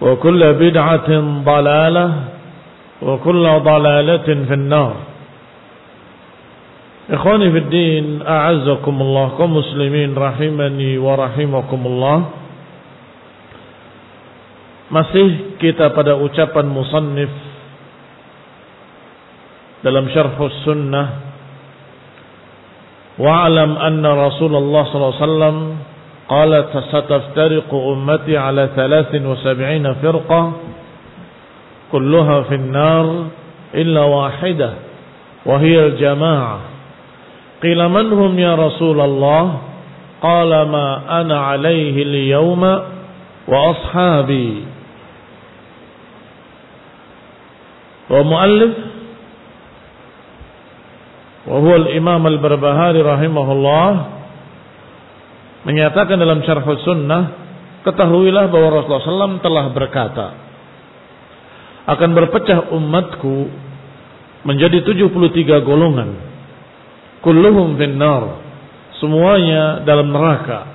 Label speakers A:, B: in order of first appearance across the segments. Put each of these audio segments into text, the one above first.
A: وكل بدعة ضلالة وكل ضلالة في النار Ikhwani fi din, a'azzakumullah kaum muslimin rahimani wa rahimakumullah. Masih kita pada ucapan musannif dalam syarh sunnah wa'lam anna Rasulullah sallallahu alaihi wasallam قال ستفترق أمتي على ثلاث وسبعين فرقة كلها في النار إلا واحدة وهي الجماعة. قيل من هم يا رسول الله؟ قال ما أنا عليه اليوم وأصحابي. ومؤلف وهو الإمام البربهاري رحمه الله menyatakan dalam syarh sunnah ketahuilah bahwa Rasulullah SAW telah berkata akan berpecah umatku menjadi 73 golongan. Kulluhum finnar. Semuanya dalam neraka.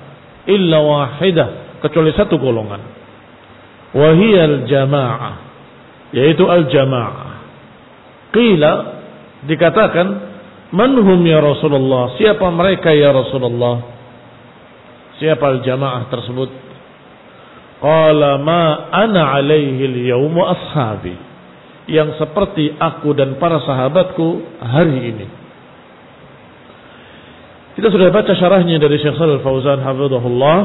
A: Illa wahidah kecuali satu golongan. Wahiyal jamaah yaitu al jamaah qila dikatakan manhum ya Rasulullah? Siapa mereka ya Rasulullah siapa al jamaah tersebut? Qala ma ana alaihi al ashabi. Yang seperti aku dan para sahabatku hari ini. Kita sudah baca syarahnya dari Syekh Shalal Fauzan hafizahullah.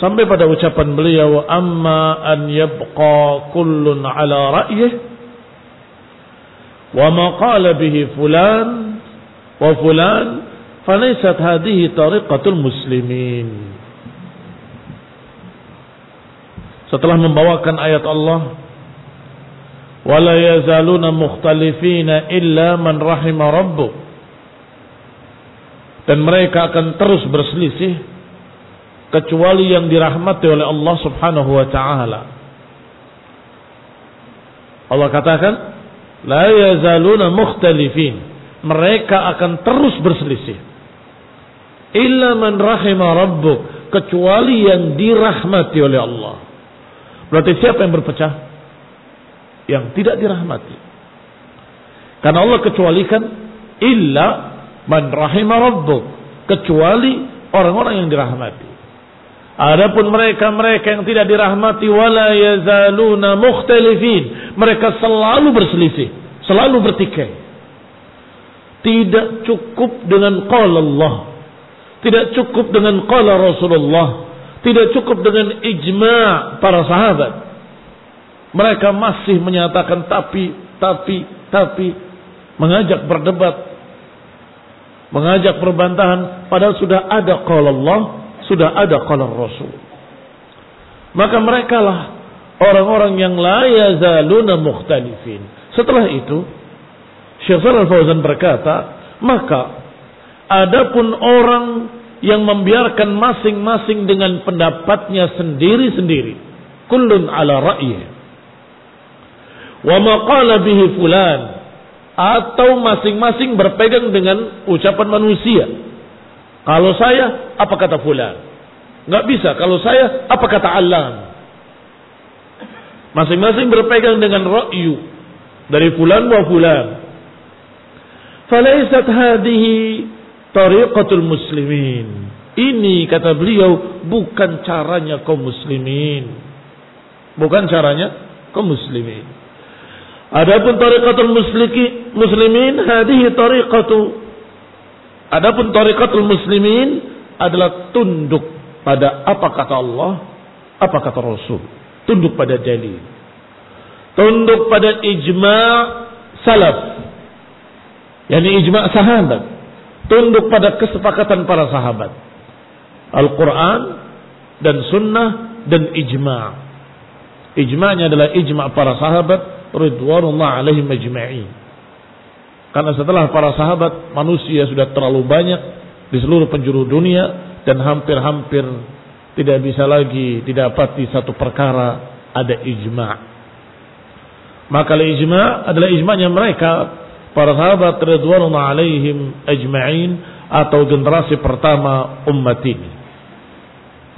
A: Sampai pada ucapan beliau amma an yabqa kullun ala ra'yih wa ma qala bihi fulan wa fulan falaysat hadhihi tariqatul muslimin setelah membawakan ayat Allah wala yazaluna mukhtalifina illa man rahima rabbuk dan mereka akan terus berselisih kecuali yang dirahmati oleh Allah Subhanahu wa taala. Allah katakan, la yazaluna mukhtalifin. Mereka akan terus berselisih. Illa man rahima rabbuk, kecuali yang dirahmati oleh Allah. Berarti siapa yang berpecah? Yang tidak dirahmati. Karena Allah kecualikan illa Man rahimah rabbuk. Kecuali orang-orang yang dirahmati. Adapun mereka-mereka yang tidak dirahmati wala yazaluna mukhtalifin. Mereka selalu berselisih, selalu bertikai. Tidak cukup dengan qala Allah. Tidak cukup dengan qala Rasulullah. Tidak cukup dengan ijma' para sahabat. Mereka masih menyatakan tapi, tapi, tapi. Mengajak berdebat. Mengajak perbantahan. Padahal sudah ada qala Allah sudah ada qala Rasul. Maka mereka lah orang-orang yang la yazaluna mukhtalifin. Setelah itu Syekh Shalal Fauzan berkata, maka adapun orang yang membiarkan masing-masing dengan pendapatnya sendiri-sendiri, kullun ala ra'yih. Wa maqala bihi fulan atau masing-masing berpegang dengan ucapan manusia kalau saya, apa kata fulan? Nggak bisa. Kalau saya, apa kata alam? Masing-masing berpegang dengan ra'yu. Dari fulan wa fulan. Falaisat hadihi tariqatul muslimin. Ini kata beliau bukan caranya kaum muslimin. Bukan caranya kaum muslimin. Adapun tariqatul muslimin hadihi tariqatu Adapun tarikatul muslimin adalah tunduk pada apa kata Allah, apa kata Rasul. Tunduk pada dalil. Tunduk pada ijma' salaf. Yani ijma' sahabat. Tunduk pada kesepakatan para sahabat. Al-Quran dan sunnah dan ijma' Ijma'nya adalah ijma' para sahabat ridwanullah alaihim ajma'in. Karena setelah para sahabat manusia sudah terlalu banyak di seluruh penjuru dunia dan hampir-hampir tidak bisa lagi didapati satu perkara ada ijma. Maka ijma adalah ijma'nya mereka para sahabat radhiyallahu alaihim ajma'in atau generasi pertama umat ini.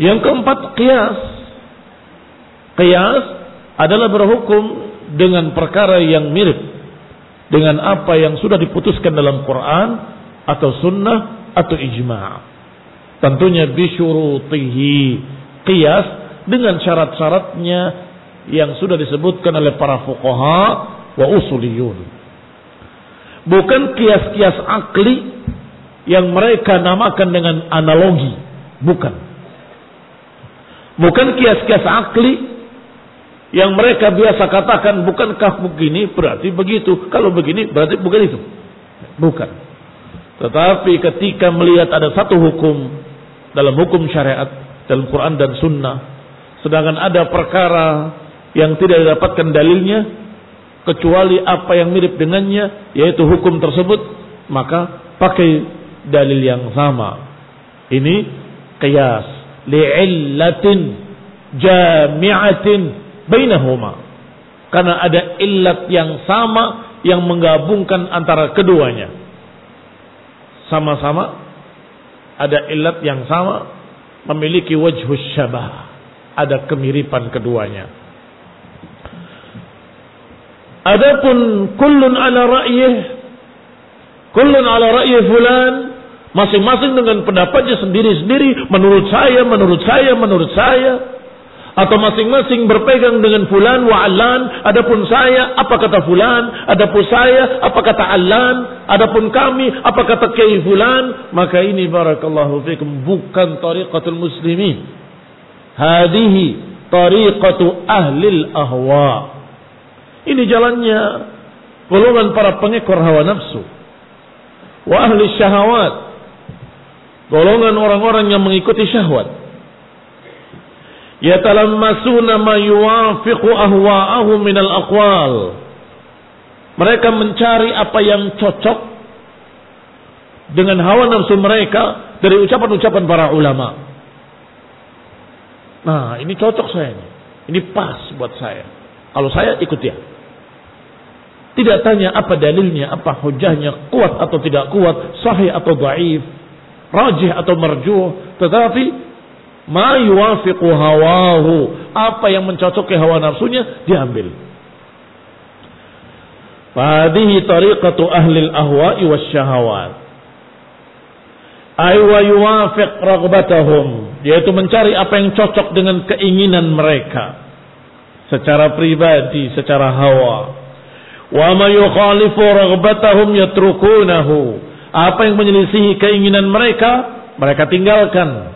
A: Yang keempat qiyas. Qiyas adalah berhukum dengan perkara yang mirip dengan apa yang sudah diputuskan dalam Quran atau sunnah atau ijma'. Tentunya bisyurutihi qiyas dengan syarat-syaratnya yang sudah disebutkan oleh para fuqaha wa usuliyun. Bukan kias-kias akli yang mereka namakan dengan analogi. Bukan. Bukan kias-kias akli yang mereka biasa katakan bukankah begini berarti begitu. Kalau begini berarti bukan itu. Bukan. Tetapi ketika melihat ada satu hukum dalam hukum syariat dalam Quran dan Sunnah, sedangkan ada perkara yang tidak didapatkan dalilnya kecuali apa yang mirip dengannya yaitu hukum tersebut maka pakai dalil yang sama. Ini qiyas li'illatin jami'atin bainahuma. Karena ada illat yang sama yang menggabungkan antara keduanya. Sama-sama ada illat yang sama memiliki wajhus syabah. Ada kemiripan keduanya. Adapun kullun ala ra'yih kullun ala ra'yih fulan masing-masing dengan pendapatnya sendiri-sendiri menurut saya menurut saya menurut saya atau masing-masing berpegang dengan fulan wa alan adapun saya apa kata fulan adapun saya apa kata alan adapun kami apa kata kiai fulan maka ini barakallahu fikum bukan tariqatul muslimin. Hadihi tariqatu ahli ahwa ini jalannya golongan para pengekor hawa nafsu wa ahli syahawat golongan orang-orang yang mengikuti syahwat yatalammasuna ma yuwafiqu ahwa'ahum minal aqwal. Mereka mencari apa yang cocok dengan hawa nafsu mereka dari ucapan-ucapan para ulama. Nah, ini cocok saya ini. Ini pas buat saya. Kalau saya ikut dia. Tidak tanya apa dalilnya, apa hujahnya, kuat atau tidak kuat, sahih atau dhaif, rajih atau marjuh, tetapi ma yuwafiqu hawahu. Apa yang mencocoki hawa nafsunya diambil. Fadihi tariqatu ahli al-ahwa'i wasyahawat. Ay wa yuwafiq ragbatahum. Yaitu mencari apa yang cocok dengan keinginan mereka. Secara pribadi secara hawa wa ma yukhalifu ragbatahum yatrukunahu apa yang menyelisihi keinginan mereka mereka tinggalkan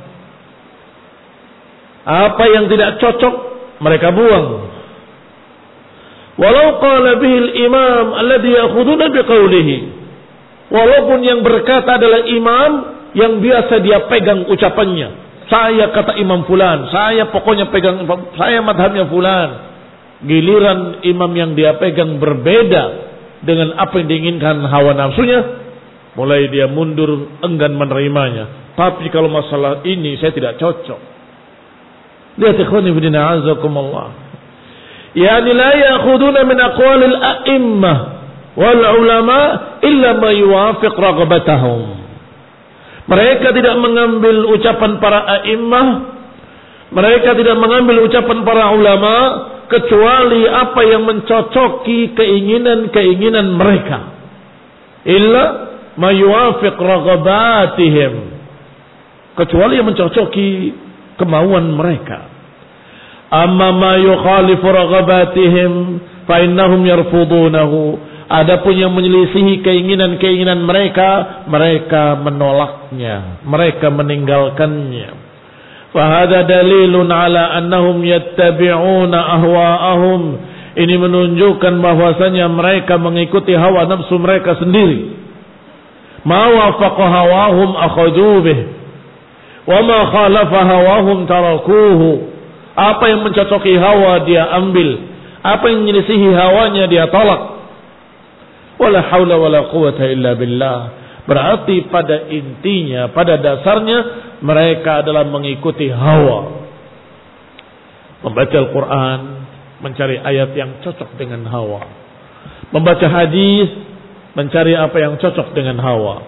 A: apa yang tidak cocok mereka buang Walau qala bihi al-imam alladhi ya'khuduna biqaulihi. Walaupun yang berkata adalah imam yang biasa dia pegang ucapannya. Saya kata imam fulan, saya pokoknya pegang saya madhabnya fulan giliran imam yang dia pegang berbeda dengan apa yang diinginkan hawa nafsunya, mulai dia mundur enggan menerimanya. Tapi kalau masalah ini saya tidak cocok. Lihat ikhwan ibn a'azakumullah. Yani la yakhuduna min aqwalil a'immah wal ulama illa ma yuwafiq ragbatahum. Mereka tidak mengambil ucapan para a'immah. Mereka tidak mengambil ucapan para ulama kecuali apa yang mencocoki keinginan-keinginan mereka illa ma yuwafiq raghabatihim kecuali yang mencocoki kemauan mereka Amma ma yukhalifu raghabatihim fa innahum yarfudunahu. Adapun yang menyelisihi keinginan-keinginan mereka, mereka menolaknya, mereka meninggalkannya. Fahada dalilun ala annahum yattabi'una ahwa'ahum. Ini menunjukkan bahwasanya mereka mengikuti hawa nafsu mereka sendiri. Ma wafaqa hawahum akhadhu bih. Wa ma khalafa hawahum tarakuhu. Apa yang mencocoki hawa dia ambil. Apa yang menyelisihi hawanya dia tolak. Wala haula wala quwata illa billah. Berarti pada intinya, pada dasarnya mereka adalah mengikuti hawa. Membaca Al-Quran, mencari ayat yang cocok dengan hawa. Membaca hadis, mencari apa yang cocok dengan hawa.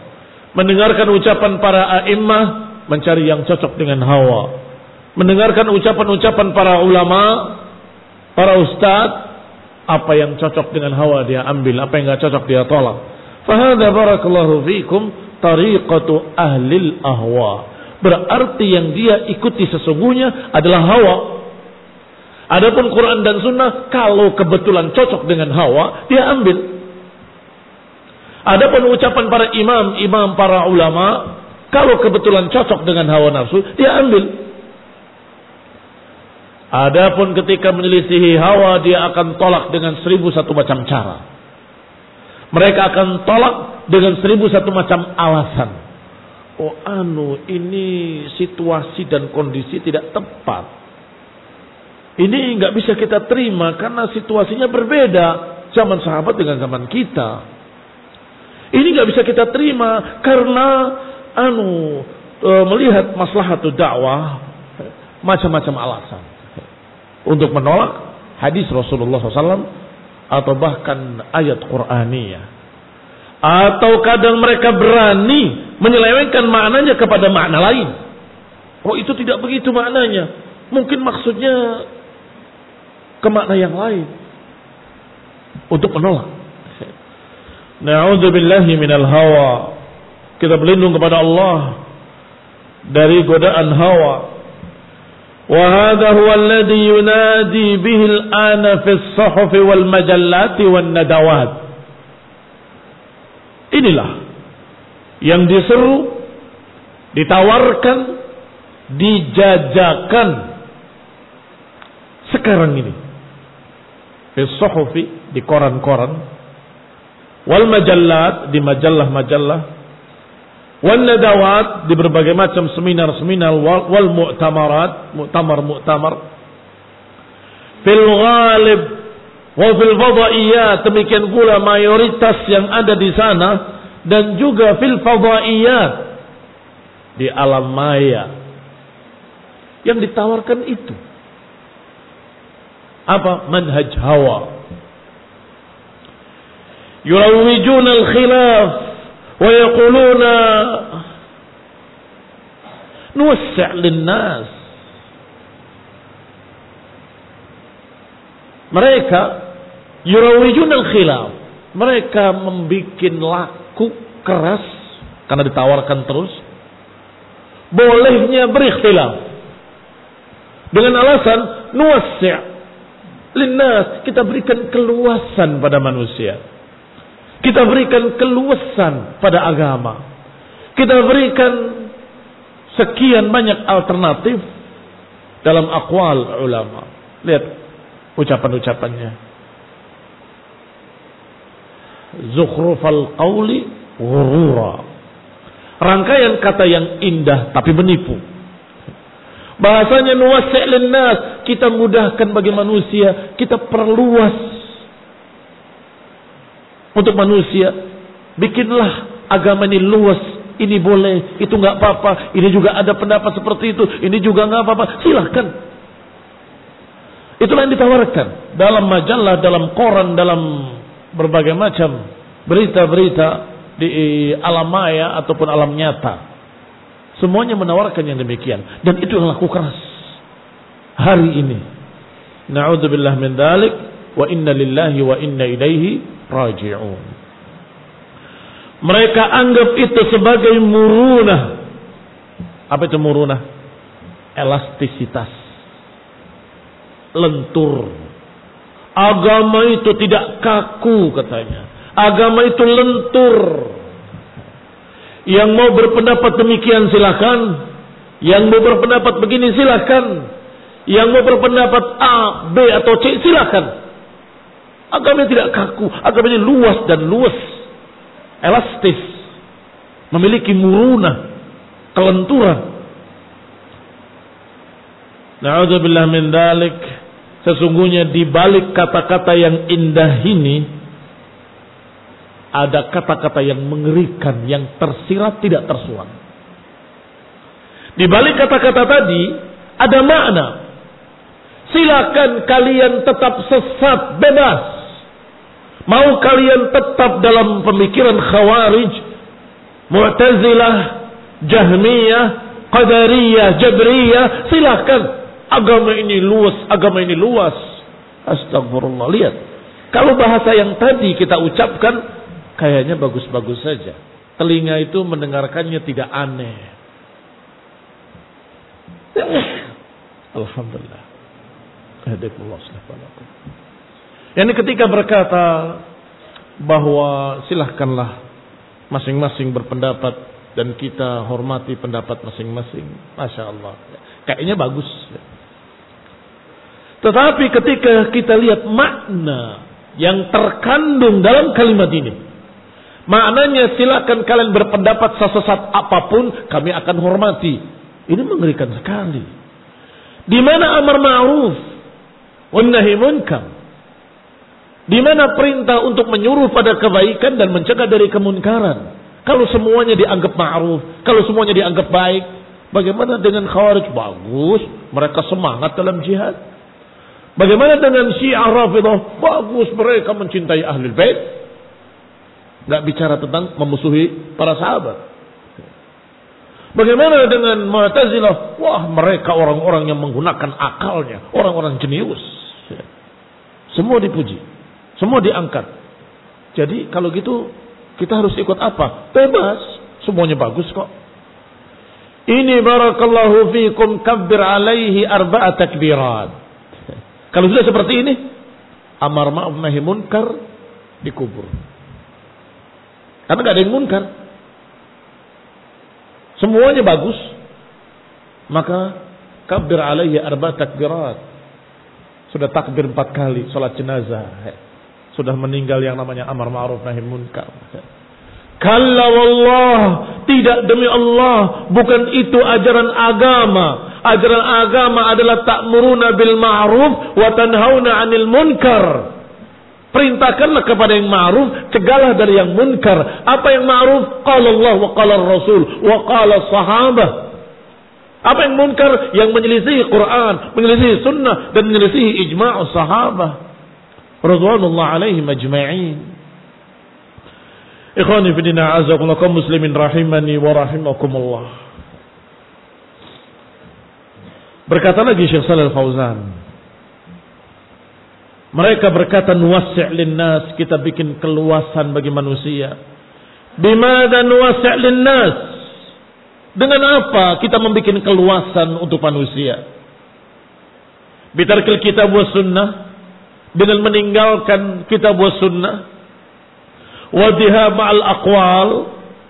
A: Mendengarkan ucapan para a'immah, mencari yang cocok dengan hawa mendengarkan ucapan-ucapan para ulama, para ustadz, apa yang cocok dengan hawa dia ambil, apa yang nggak cocok dia tolak. Fahada barakallahu fikum tariqatu ahlil ahwa. Berarti yang dia ikuti sesungguhnya adalah hawa. Adapun Quran dan Sunnah kalau kebetulan cocok dengan hawa dia ambil. Adapun ucapan para imam, imam para ulama kalau kebetulan cocok dengan hawa nafsu dia ambil. Adapun ketika menyelisihi hawa dia akan tolak dengan seribu satu macam cara. Mereka akan tolak dengan seribu satu macam alasan. Oh anu ini situasi dan kondisi tidak tepat. Ini nggak bisa kita terima karena situasinya berbeda zaman sahabat dengan zaman kita. Ini nggak bisa kita terima karena anu e, melihat maslahatul dakwah macam-macam alasan untuk menolak hadis Rasulullah SAW atau bahkan ayat Qur'aniyah. Atau kadang mereka berani menyelewengkan maknanya kepada makna lain. Oh itu tidak begitu maknanya. Mungkin maksudnya ke makna yang lain. Untuk menolak. Na'udzubillahi minal hawa. Kita berlindung kepada Allah dari godaan hawa وهذا هو الذي ينادي به الآن في الصحف والمجلات والندوات inilah yang diseru ditawarkan dijajakan sekarang ini fi suhufi di koran-koran wal majallat di majalah-majalah Wan nadawat di berbagai macam seminar-seminar wal, wal mu'tamarat, mu'tamar-mu'tamar. Fil ghalib wa fil fadaiyat demikian pula mayoritas yang ada di sana dan juga fil fadaiyat di alam maya. Yang ditawarkan itu. Apa? Manhaj hawa. Yurawwijuna al-khilaf wa yaquluna nuwassi' mereka yurawijun al-khilaf mereka membikin laku keras karena ditawarkan terus. Bolehnya berikhtilaf. Dengan alasan nuwassi' linnas. Kita berikan keluasan pada manusia. Kita berikan keluasan pada agama. Kita berikan sekian banyak alternatif dalam akwal ulama. Lihat ucapan-ucapannya. Zukhrufal qawli ghurura. Rangkaian kata yang indah tapi menipu. Bahasanya nuwasi' linnas, kita mudahkan bagi manusia, kita perluas untuk manusia. Bikinlah agama ini luas, ini boleh, itu nggak apa-apa, ini juga ada pendapat seperti itu, ini juga nggak apa-apa. Silahkan. Itulah yang ditawarkan dalam majalah, dalam koran, dalam berbagai macam berita-berita di alam maya ataupun alam nyata. Semuanya menawarkan yang demikian. Dan itu yang laku keras. Hari ini. Na'udzubillah min dalik. Wa inna lillahi wa inna ilaihi raji'un. Mereka anggap itu sebagai murunah. Apa itu murunah? Elastisitas. Lentur. Agama itu tidak kaku katanya. Agama itu lentur yang mau berpendapat demikian silakan. Yang mau berpendapat begini silakan. Yang mau berpendapat A, B atau C silakan. Agama tidak kaku, agama ini luas dan luas. Elastis. Memiliki muruna, kelenturan. Na'udzubillah min dalik. Sesungguhnya di balik kata-kata yang indah ini ada kata-kata yang mengerikan, yang tersirat tidak tersurat. Di balik kata-kata tadi ada makna. Silakan kalian tetap sesat bebas. Mau kalian tetap dalam pemikiran khawarij, mu'tazilah, jahmiyah, qadariyah, jabriyah, silakan. Agama ini luas, agama ini luas. Astagfirullah. Lihat. Kalau bahasa yang tadi kita ucapkan kayaknya bagus-bagus saja. Telinga itu mendengarkannya tidak aneh. Alhamdulillah. Yani ketika berkata bahwa silahkanlah masing-masing berpendapat dan kita hormati pendapat masing-masing. Masya Allah. Kayaknya bagus. Tetapi ketika kita lihat makna yang terkandung dalam kalimat ini. Maknanya silakan kalian berpendapat sesat apa pun kami akan hormati. Ini mengerikan sekali. Di mana amar ma'ruf wa nahi munkar? Di mana perintah untuk menyuruh pada kebaikan dan mencegah dari kemunkaran? Kalau semuanya dianggap ma'ruf, kalau semuanya dianggap baik, bagaimana dengan khawarij? Bagus, mereka semangat dalam jihad. Bagaimana dengan Syiah Rafidah? Bagus, mereka mencintai ahli bait. Nggak bicara tentang memusuhi para sahabat. Bagaimana dengan Mu'tazilah? Wah, mereka orang-orang yang menggunakan akalnya, orang-orang jenius. Semua dipuji, semua diangkat. Jadi kalau gitu kita harus ikut apa? Bebas, semuanya bagus kok. Ini barakallahu fikum kabbir alaihi arba'a takbirat. Kalau sudah seperti ini, amar ma'ruf nahi munkar dikubur. Karena gak ada yang munkar. Semuanya bagus. Maka kabir alaihi arba takbirat. Sudah takbir empat kali sholat jenazah. Sudah meninggal yang namanya amar ma'ruf nahi munkar. Kalla wallah, tidak demi Allah, bukan itu ajaran agama. Ajaran agama adalah ta'muruna bil ma'ruf wa tanhauna 'anil munkar. Perintahkanlah kepada yang ma'ruf, cegahlah dari yang munkar. Apa yang ma'ruf? Qala Allah wa qala Rasul wa qala sahabah. Apa yang munkar? Yang menyelisihi Quran, menyelisihi sunnah dan menyelisihi ijma' sahabah. Radwanullah alaihim ajma'in. Ikhwani fi dina azakumullah kaum muslimin rahimani wa rahimakumullah. Berkata lagi Syekh Shalal Fauzan, mereka berkata nuwassi' linnas, kita bikin keluasan bagi manusia. Bimada nuwassi' linnas? Dengan apa kita membuat keluasan untuk manusia? Bitarkil kita buat sunnah dengan meninggalkan kita buat sunnah. Wadiha ma'al aqwal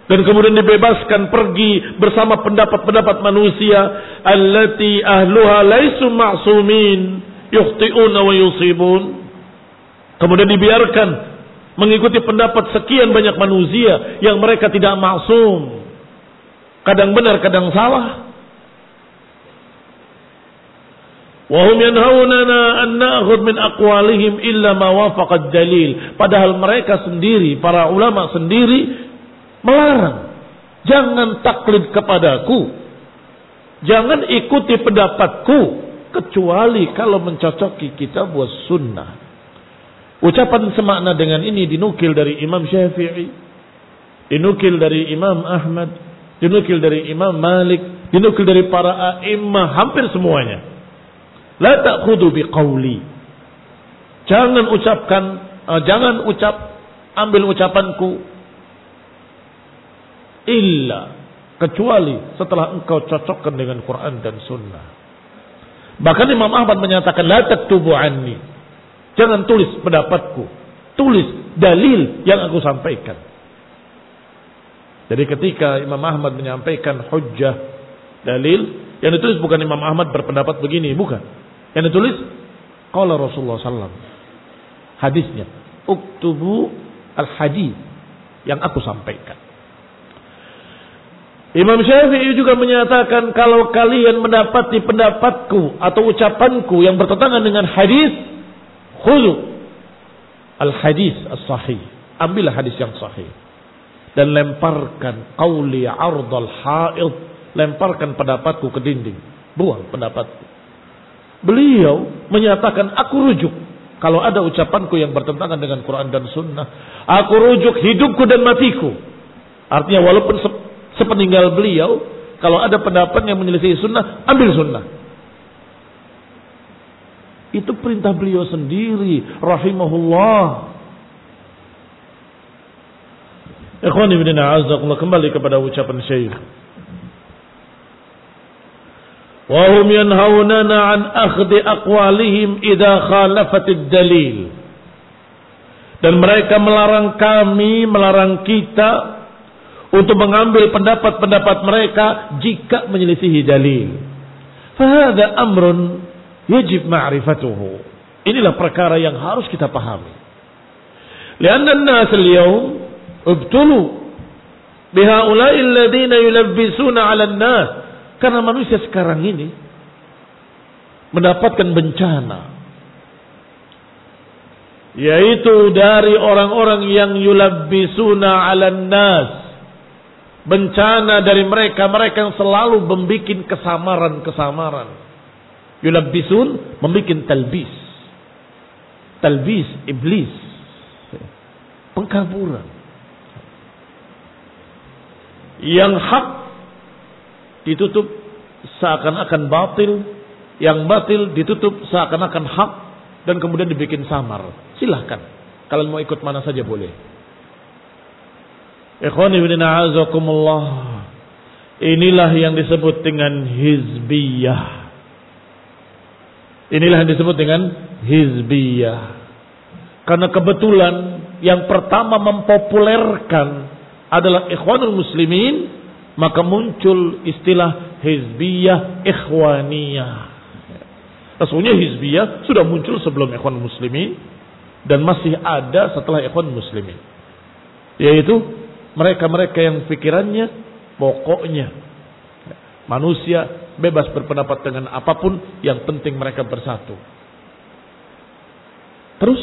A: dan kemudian dibebaskan pergi bersama pendapat-pendapat manusia allati ahluha laisu ma'sumin yukhti'una wa yusibun kemudian dibiarkan mengikuti pendapat sekian banyak manusia yang mereka tidak maksum kadang benar kadang salah Wahum yanhaunana an na'khudh min aqwalihim illa ma wafaqa dalil. Padahal mereka sendiri, para ulama sendiri Melarang. Jangan taklid kepadaku. Jangan ikuti pendapatku. Kecuali kalau mencocoki kita buat sunnah. Ucapan semakna dengan ini dinukil dari Imam Syafi'i. Dinukil dari Imam Ahmad. Dinukil dari Imam Malik. Dinukil dari para a'immah. Hampir semuanya. La ta'khudu biqawli. Jangan ucapkan, uh, jangan ucap, ambil ucapanku illa kecuali setelah engkau cocokkan dengan Quran dan Sunnah. Bahkan Imam Ahmad menyatakan la taktubu anni. Jangan tulis pendapatku. Tulis dalil yang aku sampaikan. Jadi ketika Imam Ahmad menyampaikan hujjah dalil yang ditulis bukan Imam Ahmad berpendapat begini, bukan. Yang ditulis qala Rasulullah sallam. Hadisnya, uktubu al-hadis yang aku sampaikan. Imam Syafi'i juga menyatakan kalau kalian mendapati pendapatku atau ucapanku yang bertentangan dengan hadis, khulu al-hadis as-sahih. Ambillah hadis yang sahih. Dan lemparkan qawli ardal ha'id. Lemparkan pendapatku ke dinding. Buang pendapatku. Beliau menyatakan aku rujuk. Kalau ada ucapanku yang bertentangan dengan Quran dan Sunnah. Aku rujuk hidupku dan matiku. Artinya walaupun sepeninggal beliau, kalau ada pendapat yang menyelisih sunnah, ambil sunnah. Itu perintah beliau sendiri, rahimahullah. Ikhwan ibn kembali kepada ucapan syekh. Wahum yanhaunana an akhdi aqwalihim idha khalafatid dalil. Dan mereka melarang kami, melarang kita untuk mengambil pendapat-pendapat mereka jika menyelisihi dalil. Fahada amrun yajib ma'rifatuhu. Inilah perkara yang harus kita pahami. Lianna an-nas al-yawm ubtulu bihaula'i alladhina yulabbisuna 'ala an-nas. Karena manusia sekarang ini mendapatkan bencana yaitu dari orang-orang yang yulabbisuna 'ala nas bencana dari mereka, mereka yang selalu membuat kesamaran-kesamaran. Yulabbisun membuat talbis. Talbis iblis. Pengkaburan. Yang hak ditutup seakan-akan batil, yang batil ditutup seakan-akan hak dan kemudian dibikin samar. Silahkan. Kalian mau ikut mana saja boleh. Inilah yang disebut dengan hizbiyah. Inilah yang disebut dengan hizbiyah. Karena kebetulan yang pertama mempopulerkan adalah ikhwanul muslimin, maka muncul istilah hizbiyah ikhwaniyah. Sesungguhnya hizbiyah sudah muncul sebelum ikhwan muslimin dan masih ada setelah ikhwan muslimin. Yaitu mereka-mereka yang pikirannya pokoknya manusia bebas berpendapat dengan apa pun yang penting mereka bersatu. Terus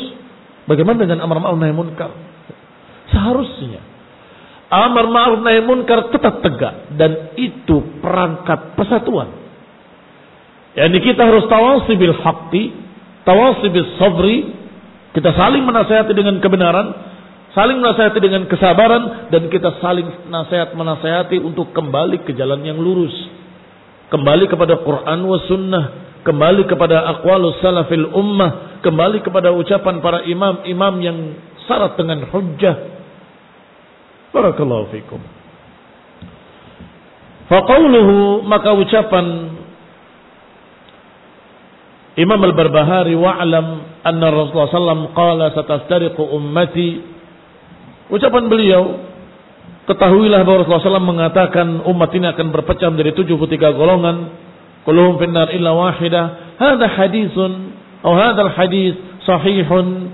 A: bagaimana dengan amar ma'ruf nahi munkar? Seharusnya amar ma'ruf nahi munkar tetap tegak dan itu perangkat persatuan. Yani kita harus tawasi bil haqqi, tawasi bil sabri, kita saling menasihati dengan kebenaran, saling menasehati dengan kesabaran dan kita saling nasihat menasehati untuk kembali ke jalan yang lurus. Kembali kepada Quran wa sunnah, kembali kepada aqwalus salafil ummah, kembali kepada ucapan para imam-imam yang syarat dengan hujjah. Barakallahu fikum. Faqauluhu maka ucapan Imam Al-Barbahari wa'lam anna Rasulullah SAW qala sataftariqu ummati. Ucapan beliau ketahuilah bahwa Rasulullah SAW mengatakan umat ini akan berpecah menjadi 73 golongan. Kulluhum finnar illa wahidah hadha hadithun atau hadha hadis sahihun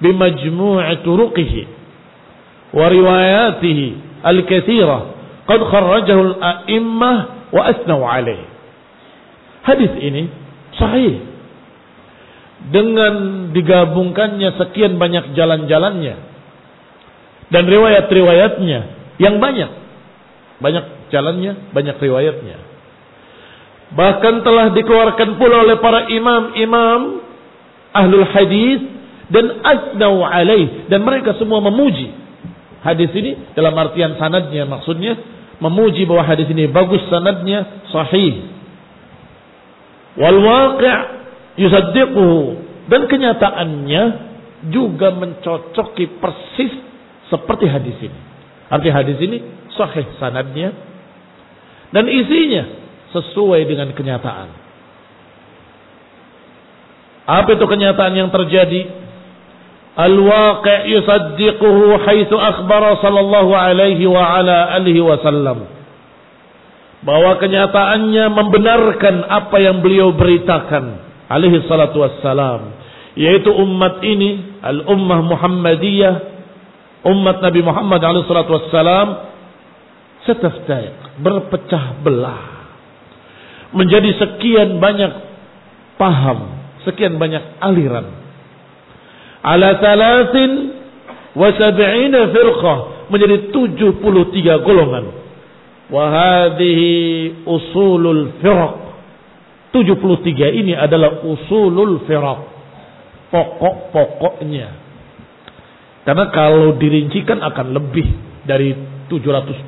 A: bimajmu'i turuqihi al-kathirah qad kharrajahu al-a'immah wa asnaw alaih hadis ini sahih dengan digabungkannya sekian banyak jalan-jalannya dan riwayat-riwayatnya yang banyak. Banyak jalannya, banyak riwayatnya. Bahkan telah dikeluarkan pula oleh para imam-imam ahlul hadis dan asnau alaih dan mereka semua memuji hadis ini dalam artian sanadnya maksudnya memuji bahwa hadis ini bagus sanadnya sahih wal waqi' yusaddiquhu dan kenyataannya juga mencocoki persis seperti hadis ini. Arti hadis ini sahih sanadnya dan isinya sesuai dengan kenyataan. Apa itu kenyataan yang terjadi? Al-waqi' yusaddiquhu haitsu akhbara sallallahu alaihi wa ala alihi wasallam. Bahwa kenyataannya membenarkan apa yang beliau beritakan alaihi salatu wassalam. Yaitu umat ini al-ummah Muhammadiyah umat Nabi Muhammad alaihi salatu wassalam setaftaiq berpecah belah. Menjadi sekian banyak paham sekian banyak aliran ala thalathin wa sab'ina firqah menjadi 73 golongan wa hadhihi usulul firq 73 ini adalah usulul firaq. Pokok-pokoknya. Karena kalau dirincikan akan lebih dari 720.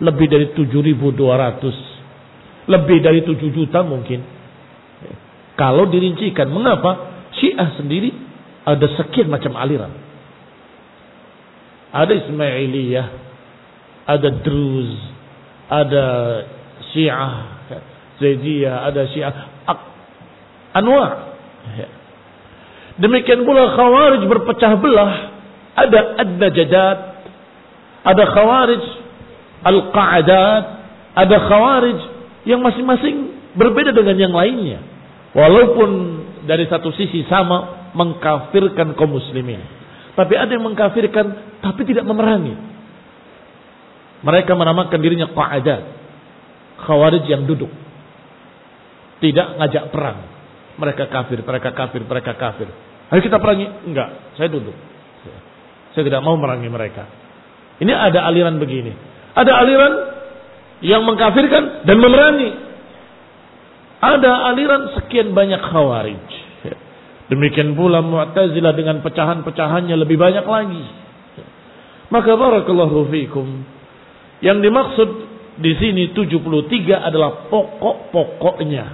A: Lebih dari 7200. Lebih dari 7 juta mungkin. Kalau dirincikan. Mengapa? Syiah sendiri ada sekian macam aliran. Ada Ismailiyah. Ada Druz. Ada Syiah Zaidiyah, ada Syiah, anwa. Demikian pula Khawarij berpecah belah. Ada Ad-Najadat, ada Khawarij Al-Qa'adat, ada Khawarij yang masing-masing berbeda dengan yang lainnya. Walaupun dari satu sisi sama mengkafirkan kaum muslimin. Tapi ada yang mengkafirkan tapi tidak memerangi. Mereka menamakan dirinya Qa'adat. Khawarij yang duduk. Tidak ngajak perang. Mereka kafir, mereka kafir, mereka kafir. Ayo kita perangi. Enggak, saya duduk. Saya tidak mau merangi mereka. Ini ada aliran begini. Ada aliran yang mengkafirkan dan memerangi. Ada aliran sekian banyak khawarij. Demikian pula Mu'tazilah dengan pecahan-pecahannya lebih banyak lagi. Maka barakallahu fikum. Yang dimaksud di sini 73 adalah pokok-pokoknya.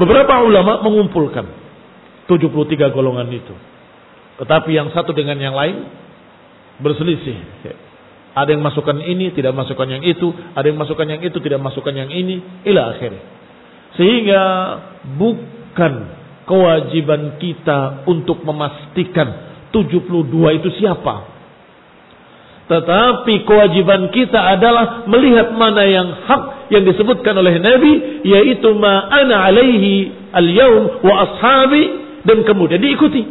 A: Beberapa ulama mengumpulkan 73 golongan itu. Tetapi yang satu dengan yang lain berselisih. Ada yang masukkan ini, tidak masukkan yang itu. Ada yang masukkan yang itu, tidak masukkan yang ini. Ila akhir. Sehingga bukan kewajiban kita untuk memastikan 72 itu siapa. Tetapi kewajiban kita adalah melihat mana yang hak yang disebutkan oleh Nabi yaitu ma ana alaihi al-yaum wa ashabi dan kemudian diikuti.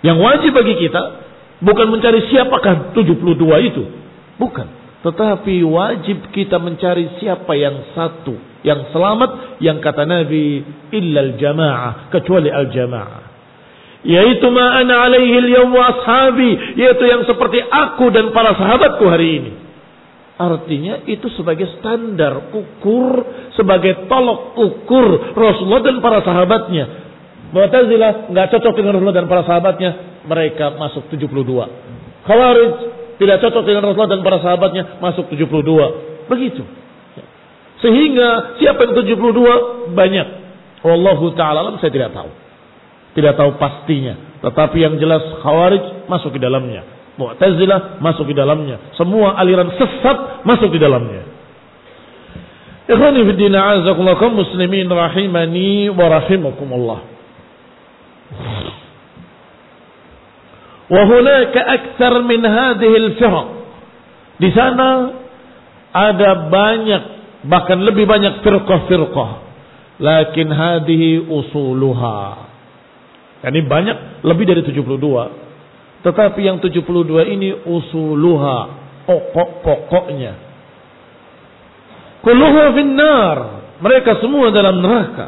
A: Yang wajib bagi kita bukan mencari siapakah 72 itu. Bukan. Tetapi wajib kita mencari siapa yang satu. Yang selamat. Yang kata Nabi. Illal jamaah. Kecuali al-jamaah yaitu ma'ana alaihi al ashabi yaitu yang seperti aku dan para sahabatku hari ini artinya itu sebagai standar ukur sebagai tolok ukur Rasulullah dan para sahabatnya Mu'tazilah nggak cocok dengan Rasulullah dan para sahabatnya mereka masuk 72 Khawarij tidak cocok dengan Rasulullah dan para sahabatnya masuk 72 begitu sehingga siapa yang 72 banyak Wallahu taala saya tidak tahu tidak tahu pastinya. Tetapi yang jelas khawarij masuk ke dalamnya. Mu'tazilah masuk di dalamnya. Semua aliran sesat masuk di dalamnya. Ikhwani fi din muslimin rahimani wa rahimakumullah. Wa hunaka min hadhihi al-firaq. Di sana ada banyak bahkan lebih banyak firqah-firqah. Lakin hadhihi usuluha. Ini banyak lebih dari 72 tetapi yang 72 ini usuluha, pokok-pokoknya. Kulluha finnar. Mereka semua dalam neraka.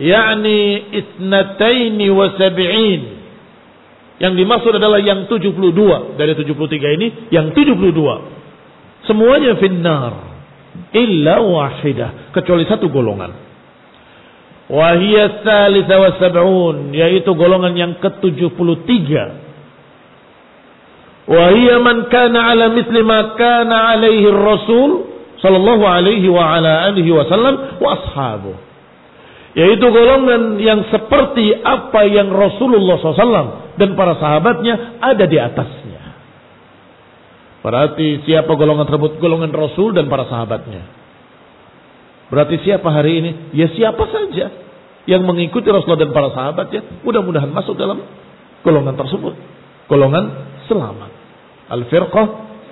A: Yakni itnataini wa sab'in. Yang dimaksud adalah yang 72 dari 73 ini, yang 72. Semuanya finnar illa wahidah, kecuali satu golongan. Wahiyya thalitha sab'un, yaitu golongan yang ke-73. Wahiyya man kana ala misli ma kana alaihi rasul sallallahu alaihi wa ala alihi wa sallam wa ashabu. Yaitu golongan yang seperti apa yang Rasulullah SAW dan para sahabatnya ada di atasnya. Berarti siapa golongan tersebut? Golongan Rasul dan para sahabatnya. Berarti siapa hari ini? Ya siapa saja yang mengikuti Rasulullah dan para sahabatnya, mudah-mudahan masuk dalam golongan tersebut. Golongan selamat. Al-firqah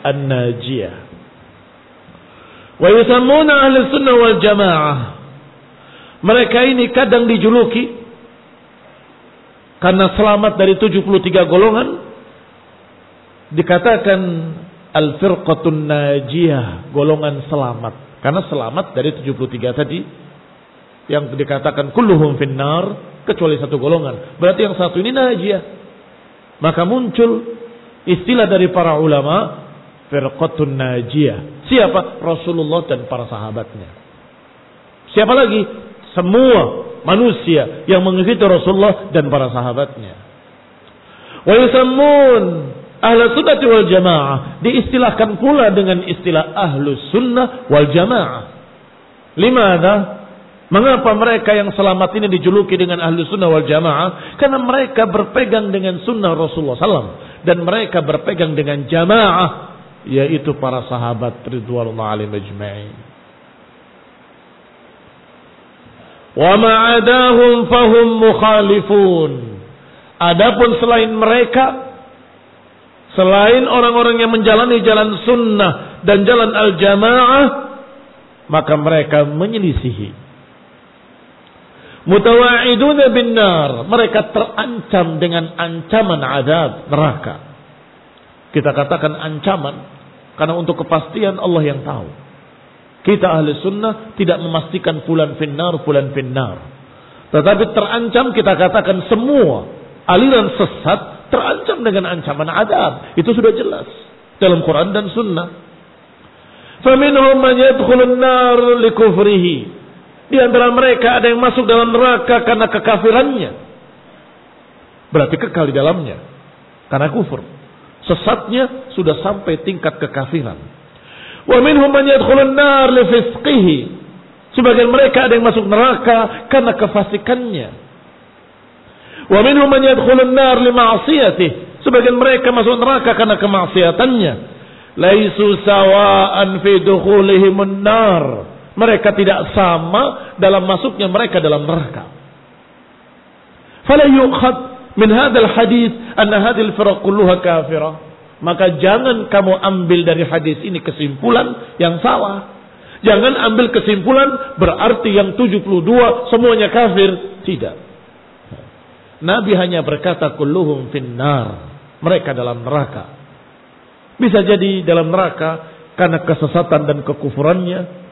A: an-najiyah. Wa wal jamaah. Mereka ini kadang dijuluki karena selamat dari 73 golongan dikatakan al-firqatun najiyah, golongan selamat. Karena selamat dari 73 tadi yang dikatakan kulluhum finnar kecuali satu golongan. Berarti yang satu ini najiyah. Maka muncul Istilah dari para ulama, firqatun najiyah. Siapa? Rasulullah dan para sahabatnya. Siapa lagi? Semua manusia yang mengikuti Rasulullah dan para sahabatnya. Wa yusammun ahlu sunnah wal jamaah. Diistilahkan pula dengan istilah ahlu sunnah wal jamaah. Limada? Mengapa mereka yang selamat ini dijuluki dengan ahlu sunnah wal jamaah? Karena mereka berpegang dengan sunnah Rasulullah SAW. Dan mereka berpegang dengan jamaah. Yaitu para sahabat ridwanullah alim ajma'in. Wa ma'adahum fahum mukhalifun. Adapun selain mereka, selain orang-orang yang menjalani jalan sunnah dan jalan al-jamaah, maka mereka menyelisihi Mutawa'iduna bin nar. Mereka terancam dengan ancaman adab neraka. Kita katakan ancaman karena untuk kepastian Allah yang tahu. Kita ahli sunnah tidak memastikan fulan finnar, fulan finnar. Tetapi terancam kita katakan semua aliran sesat terancam dengan ancaman adab. Itu sudah jelas dalam Quran dan sunnah. Faminhum man yadkhulun likufrihi di antara mereka ada yang masuk dalam neraka karena kekafirannya. Berarti kekal di dalamnya. Karena kufur. Sesatnya sudah sampai tingkat kekafiran. Wa minhum man yadkhulun nar li. Sebagian mereka ada yang masuk neraka karena kefasikannya. Wa minhum man yadkhulun nar li. Sebagian mereka masuk neraka karena kemaksiatannya. Laisu sawa'an fi dukhulihimun nar mereka tidak sama dalam masuknya mereka dalam neraka. Fala yukhad min hadzal hadis anna hadhil firaq kulluha kafirah. Maka jangan kamu ambil dari hadis ini kesimpulan yang salah. Jangan ambil kesimpulan berarti yang 72 semuanya kafir. Tidak. Nabi hanya berkata kulluhum finnar. Mereka dalam neraka. Bisa jadi dalam neraka karena kesesatan dan kekufurannya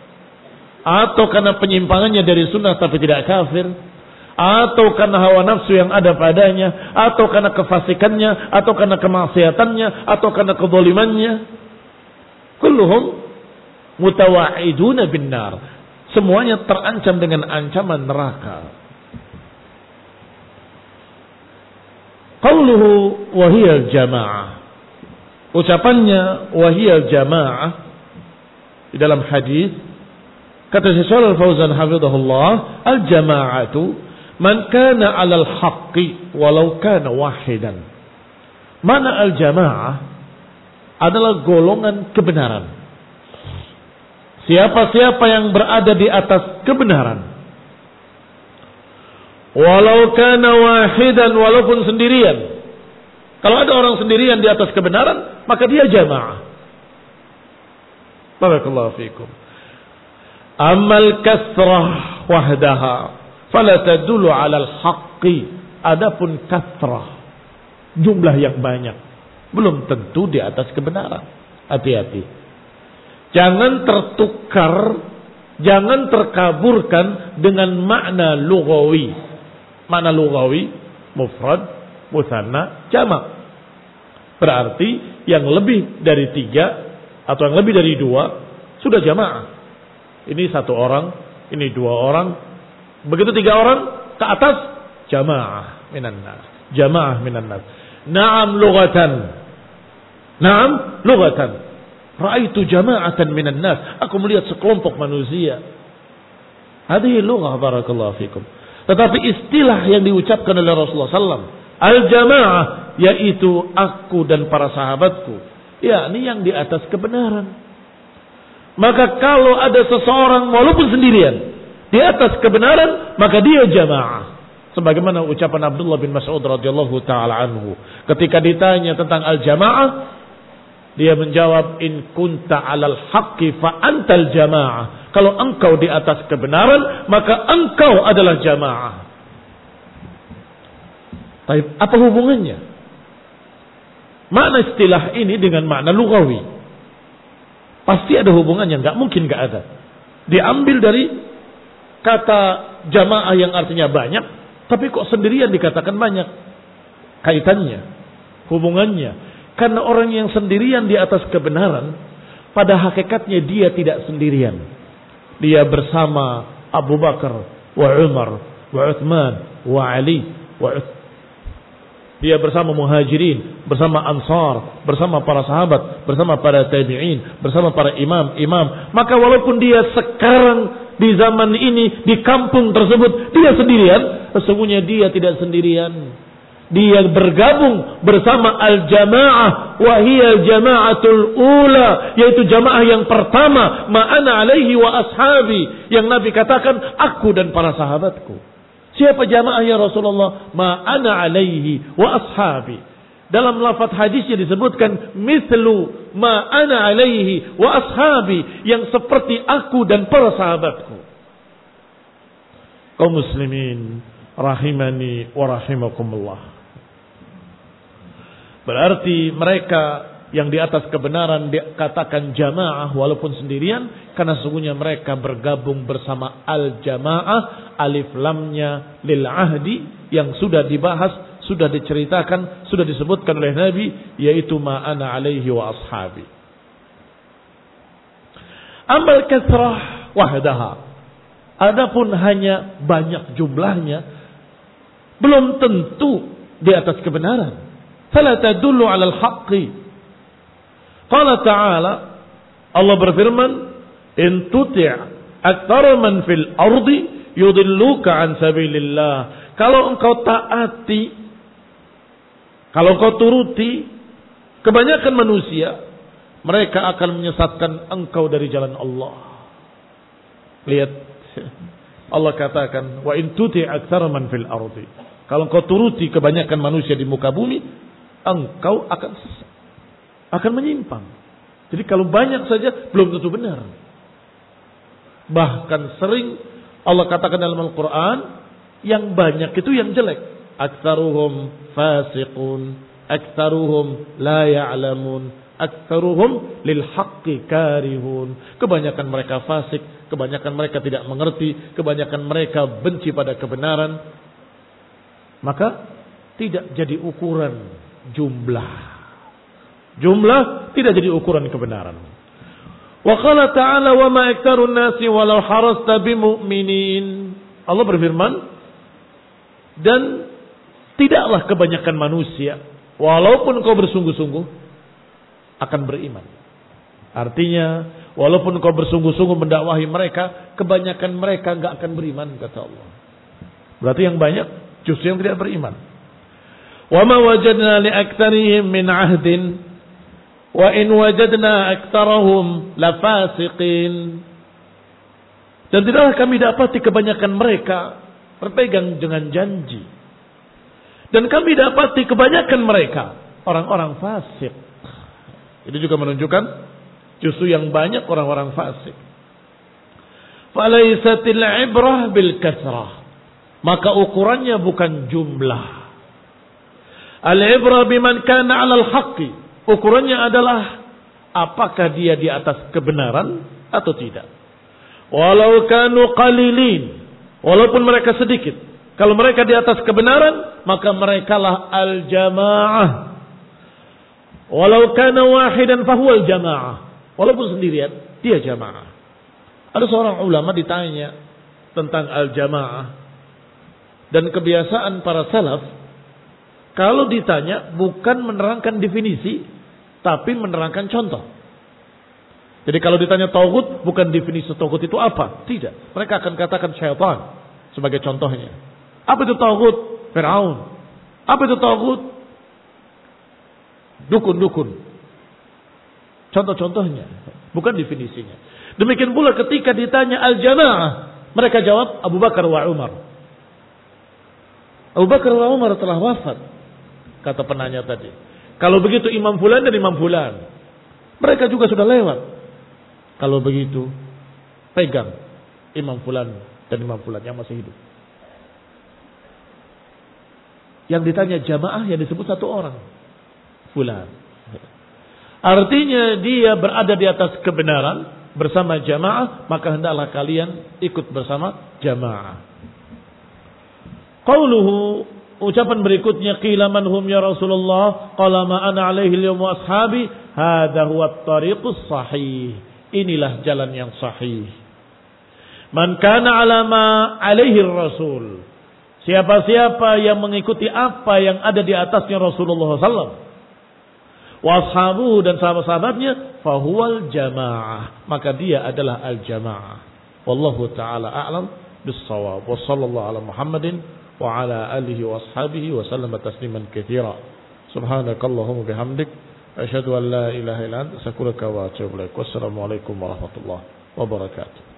A: atau karena penyimpangannya dari sunnah tapi tidak kafir, atau karena hawa nafsu yang ada padanya, atau karena kefasikannya, atau karena kemaksiatannya, atau karena kebolimannya. Kulluhum mutawa'iduna bin nar. Semuanya terancam dengan ancaman neraka. Qauluhu wahiyal jamaah. Ucapannya wahiyal jamaah di dalam hadis Kata Syekh Al-Fauzan hafizahullah, al-jama'atu man kana 'alal haqqi walau kana wahidan. Mana al-jamaah adalah golongan kebenaran. Siapa-siapa yang berada di atas kebenaran. Walau kana wahidan walaupun sendirian. Kalau ada orang sendirian di atas kebenaran, maka dia jamaah. Barakallahu fikum. Amal kasrah wahdaha fala tadulu 'ala al-haqqi. Adapun kasrah jumlah yang banyak belum tentu di atas kebenaran. Hati-hati. Jangan tertukar, jangan terkaburkan dengan makna lugawi. Makna lugawi mufrad, musanna, jamak. Berarti yang lebih dari tiga atau yang lebih dari dua sudah jamaah. Ini satu orang, ini dua orang. Begitu tiga orang ke atas jamaah minan nas. Jamaah minan nas. Naam lugatan. Naam lugatan. Ra'aitu jama'atan minan nas. Aku melihat sekelompok manusia. Hadhihi lughah barakallahu fikum. Tetapi istilah yang diucapkan oleh Rasulullah SAW. Al-jamaah. Yaitu aku dan para sahabatku. Ya, ini yang di atas kebenaran. Maka kalau ada seseorang walaupun sendirian. Di atas kebenaran. Maka dia jamaah. Sebagaimana ucapan Abdullah bin Mas'ud radhiyallahu taala anhu ketika ditanya tentang al-jamaah dia menjawab in kunta 'alal haqqi fa antal jamaah. Kalau engkau di atas kebenaran maka engkau adalah jamaah. Tapi apa hubungannya? Makna istilah ini dengan makna lugawi. Pasti ada hubungannya, nggak mungkin nggak ada. Diambil dari kata jamaah yang artinya banyak, tapi kok sendirian dikatakan banyak kaitannya, hubungannya. Karena orang yang sendirian di atas kebenaran, pada hakikatnya dia tidak sendirian. Dia bersama Abu Bakar, wa Umar, wa Uthman, wa Ali, wa dia bersama muhajirin, bersama ansar, bersama para sahabat, bersama para tabi'in, bersama para imam-imam. Maka walaupun dia sekarang di zaman ini di kampung tersebut dia sendirian, sesungguhnya dia tidak sendirian. Dia bergabung bersama al-jamaah wahiyal jamaatul ula yaitu jamaah yang pertama ma'ana alaihi wa ashabi yang Nabi katakan aku dan para sahabatku. Siapa jamaah ya Rasulullah? Ma'ana alaihi wa ashabi. Dalam lafaz hadisnya disebutkan mislu ma ana alaihi wa ashabi yang seperti aku dan para sahabatku. Kaum muslimin rahimani wa rahimakumullah. Berarti mereka yang di atas kebenaran dikatakan jamaah walaupun sendirian karena sesungguhnya mereka bergabung bersama al-jamaah alif lamnya lil ahdi yang sudah dibahas sudah diceritakan, sudah disebutkan oleh Nabi, yaitu ma'ana alaihi wa ashabi. Amal kasrah wahdaha. Adapun hanya banyak jumlahnya, belum tentu di atas kebenaran. Fala tadullu ala al-haqqi. Qala ta'ala, Allah berfirman, In tuti' aktsara man fil ardi yudilluka an sabilillah. Kalau engkau taati kalau kau turuti kebanyakan manusia, mereka akan menyesatkan engkau dari jalan Allah. Lihat, Allah katakan, wa in tuti man fil ardi. Kalau kau turuti kebanyakan manusia di muka bumi, engkau akan sesat. Akan menyimpang. Jadi kalau banyak saja belum tentu benar. Bahkan sering Allah katakan dalam Al-Quran, yang banyak itu yang jelek. Aktsaruhum fasiqun, aktsaruhum la ya'lamun, aktsaruhum lil haqqi karihun. Kebanyakan mereka fasik, kebanyakan mereka tidak mengerti, kebanyakan mereka benci pada kebenaran. Maka tidak jadi ukuran jumlah. Jumlah tidak jadi ukuran kebenaran. Wa qala ta'ala wa ma aktsarun nasi walau harasta bimu'minin. Allah berfirman dan Tidaklah kebanyakan manusia, walaupun kau bersungguh-sungguh, akan beriman. Artinya, walaupun kau bersungguh-sungguh mendakwahi mereka, kebanyakan mereka nggak akan beriman, kata Allah. Berarti yang banyak justru yang tidak beriman. Wa wajadna li aktsarihim min ahdin wa in wajadna aktsarahum lafasiqin. Dan tidaklah kami dapati kebanyakan mereka berpegang dengan janji. Dan kami dapati kebanyakan mereka orang-orang fasik. Itu juga menunjukkan justru yang banyak orang-orang fasik. Falaisatil ibrah bil kasrah. Maka ukurannya bukan jumlah. Al-ibrah biman kana 'alal haqqi. Ukurannya adalah apakah dia di atas kebenaran atau tidak. Walau kanu qalilin. Walaupun mereka sedikit. Kalau mereka di atas kebenaran, maka merekalah al-jamaah. Walau kana wahidan fahuwal jamaah. Walaupun sendirian, dia jamaah. Ada seorang ulama ditanya tentang al-jamaah. Dan kebiasaan para salaf, kalau ditanya bukan menerangkan definisi, tapi menerangkan contoh. Jadi kalau ditanya tauhid, bukan definisi tauhid itu apa? Tidak. Mereka akan katakan syaitan sebagai contohnya. Apa itu tauhid? Fir'aun. Apa itu tauhid? Dukun-dukun. Contoh-contohnya, bukan definisinya. Demikian pula ketika ditanya al-jamaah, mereka jawab Abu Bakar wa Umar. Abu Bakar wa Umar telah wafat. Kata penanya tadi. Kalau begitu Imam Fulan dan Imam Fulan. Mereka juga sudah lewat. Kalau begitu, pegang Imam Fulan dan Imam Fulan yang masih hidup. Yang ditanya jamaah yang disebut satu orang. Fulan. Artinya dia berada di atas kebenaran bersama jamaah, maka hendaklah kalian ikut bersama jamaah. Qauluhu ucapan berikutnya qila man hum ya Rasulullah qala ma ana alaihi al ashabi hadha huwa at-tariqus sahih. Inilah jalan yang sahih. Man kana ala ma alaihi rasul. Siapa-siapa yang mengikuti apa yang ada di atasnya Rasulullah SAW. Washabu dan sahabat-sahabatnya. Fahuwal jamaah. Maka dia adalah al-jamaah. Wallahu ta'ala a'lam bisawab. Wa sallallahu ala muhammadin wa ala alihi wa ashabihi wa sallam tasliman kathira. Subhanakallahumma bihamdik. Asyadu an la ilaha ilan. Sakuraka wa atubu Wassalamualaikum warahmatullahi wabarakatuh.